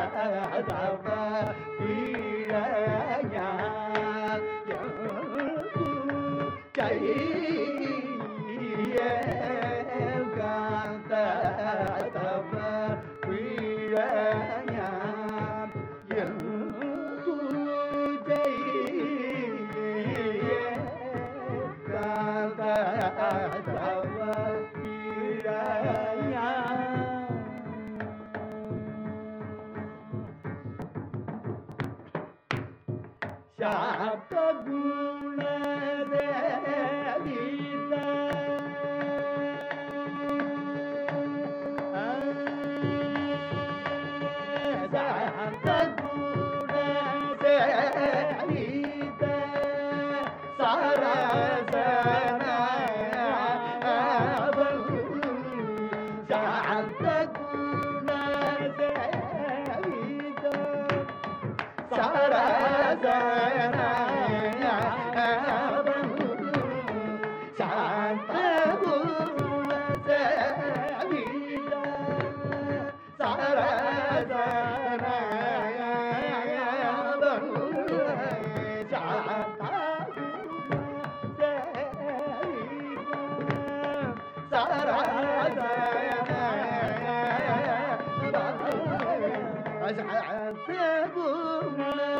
ya ya ya ya சாத்தகுணதீத சாத்தகுணதீத I'm a fool.